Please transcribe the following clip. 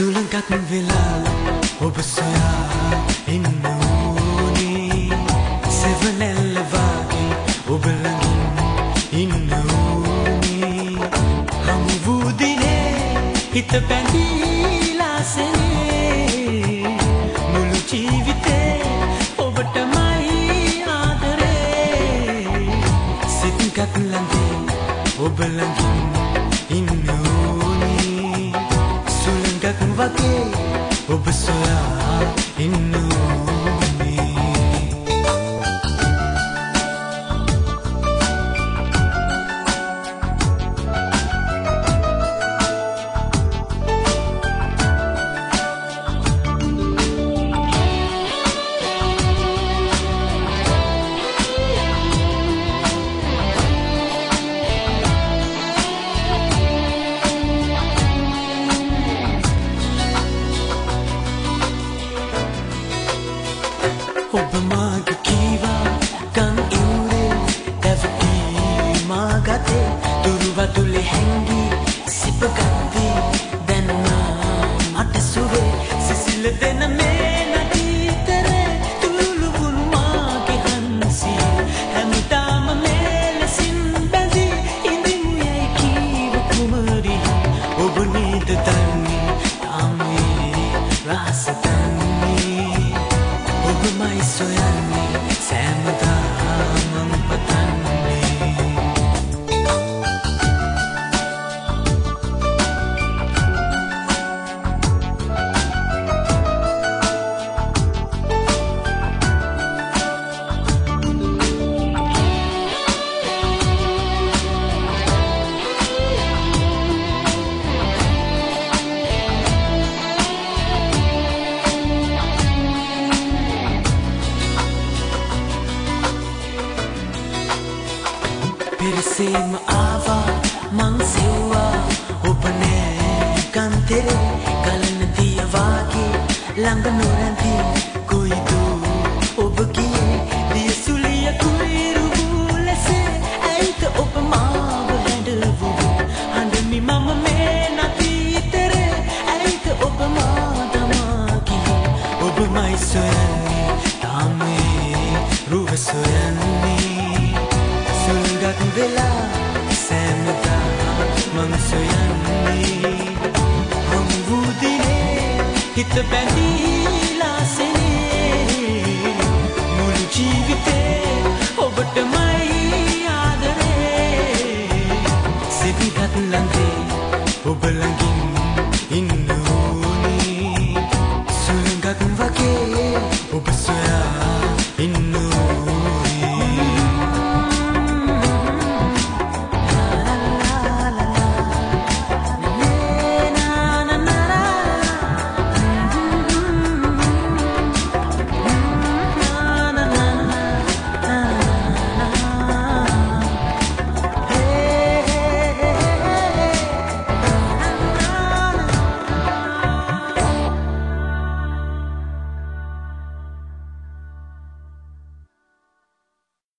සුළඟක් වෙලා ඔබ සොයා ඉන්න ඕනේ සෙවනැල්ල වගේ ඔබ ළඟින් ඉන්න ඕනේ හමු වූ දිනේ හිත පැඳීලා සෙනේ මුළු ජීවිතේ ඔබටමයි ආදරේ සිතක් ළඟින් ඔබ ළඟින් ඉන්න වගේ ඔබ සොයා ඉන්නවා. ඔබ මාගේ කීවා කන් ඉවුරේ දැවටී මාගතේ. දුරුවතුලේ හැංගී සිපගත්තී දැන්නා මට සුවේ සිසිල දෙන මේ නදීතරේ තුළුවුන් මාගේ හන්සි හැමදාම ඔබමයි පෙරසේම ආවා මං සෙව්වා ඔබ නෑ කන්තෙරේ ගලන දියවාගේ ළඟ නොරැඳී කොයිදෝ ඔබ ගියේ දියසුලිය කුයිරු ලෙසේ ඇයිත ඔබ මාව හැඩවූ හඬමි මම මේ නතීතරේ ඇයිත ඔබ මා දමා ගියේ ඔබමයි සොයන්නේ තාමේ රුව සොයන්නේ සුල්ගත් වෙලා සෑමදා මං සොයන්නේ හම්බු දිනේ හිත බැඳීලා සෙනේ. මුළු ජීවිතේ ඔබටමයි ආදරේ. සිතත් ලඟේ ඔබ ළඟින් ඉන්න ඕනේ. සුළඟක් වගේ ඔබ සොයා